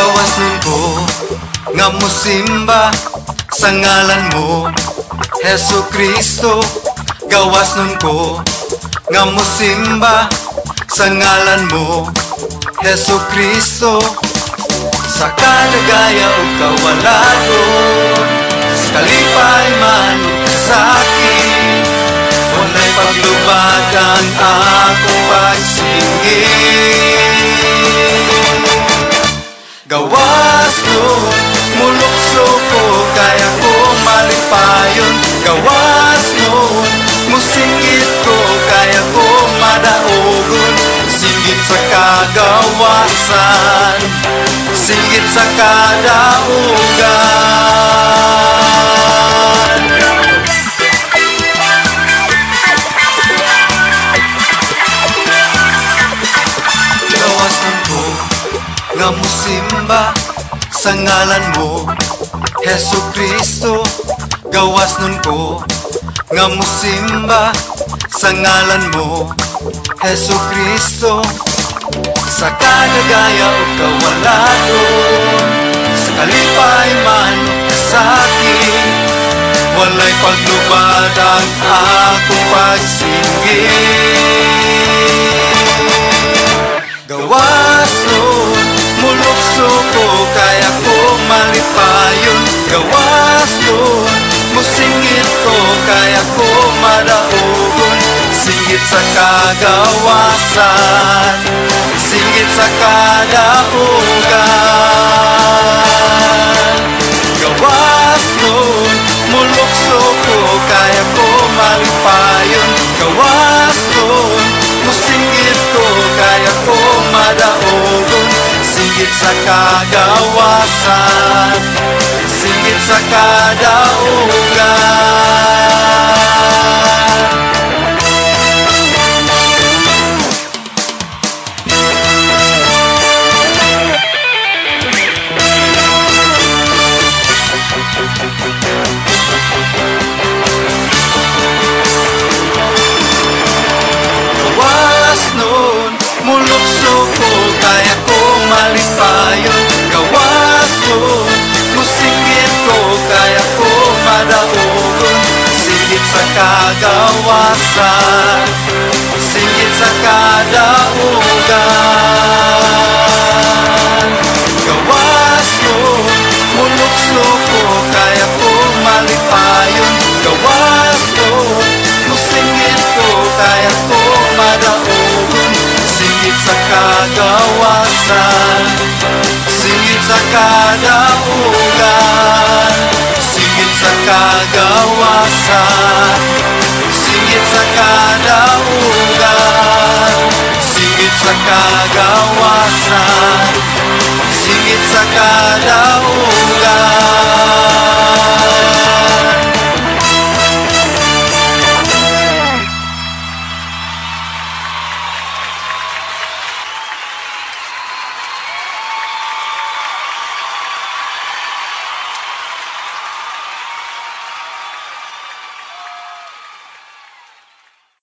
Gawas ko nga musimba sa ngalan mo. Heso Kristo Gawas nun ko nga musimba sa ngalan mo. Heso Kristo Sa kadagaya o kawalagon Sa kalipay man o kasakit Walay paglubad ang akong pagsingit Gawas nun, mulukso ko Kaya ko malipayon. Gawas nun, musingit ko Kaya ko madaogon. Singgit sa kagawasan Singgit sa kadaugan nga musimba sa ngalan mo. Heso Kristo Gawas nun ko. Nga musimba sa ngalan mo. Heso Kristo Sa kadagaya o kawalagon Sa kalipay man o kasakit Walay paglubad ang akong pagsinggit sa kagawasan Singit sa kadaugan Gawas nun, mulukso ko Kaya ko malipayon. Gawas nun, musingit ko Kaya ko madaogon Singit sa kagawasan Singit sa kadaugan sa kagawasan Singit sa kadaugan Gawas nun, mulukso ko Kaya ko malipayon Gawas nun, musingit ko Kaya ko madaogon Singit sa kagawasan. Singit sa kadaugan Singit sa kagawasan Singit